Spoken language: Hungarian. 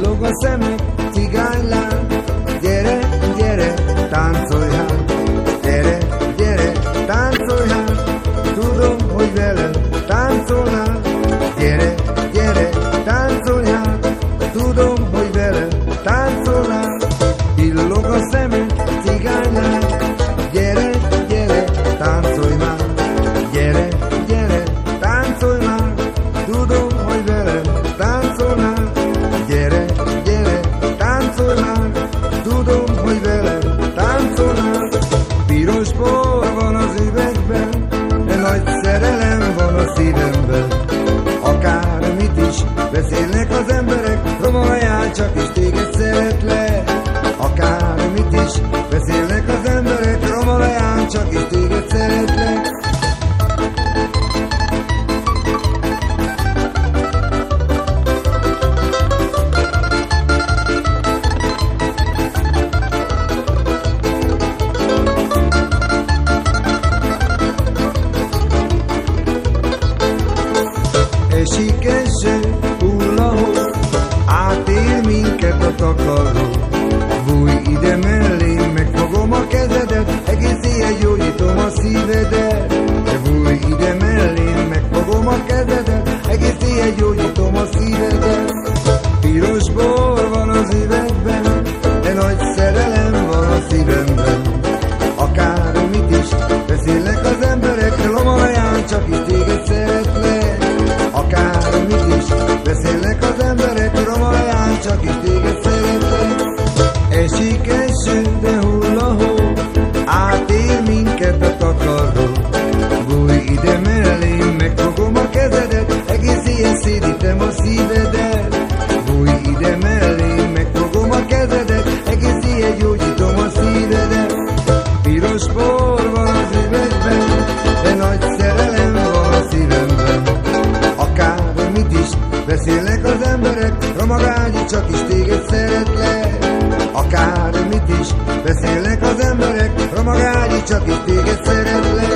luego se me cigaila, yere, yere, tan soya, yere, yere, tan soya, todo muy vele, tan sola, yere, yere, tan todo muy vele, tan sola, y luego se Cause Piros bor van az üvegben, de nagy szerelem van a szívemben. Akármit is beszélnek az emberek, lomalaján csak is téged szeretlek. Akármit is beszélnek az emberek, romalaján csak is téged szeretlek. Esik eső, de hull a hó, átél minket a takaró. Bújj ide mellém, megfogom a kezedet, egész éjjel szédítem a szívedet. of Emmerich from a rally jockey,